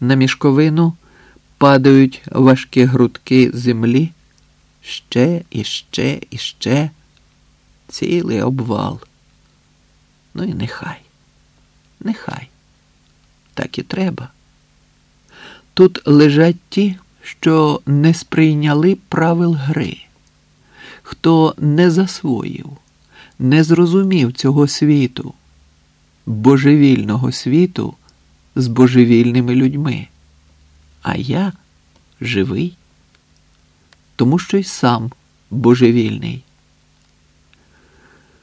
На мішковину падають важкі грудки землі, ще і ще і ще, цілий обвал. Ну і нехай, нехай, так і треба. Тут лежать ті, що не сприйняли правил гри, хто не засвоїв, не зрозумів цього світу, божевільного світу з божевільними людьми. А я живий, тому що й сам божевільний.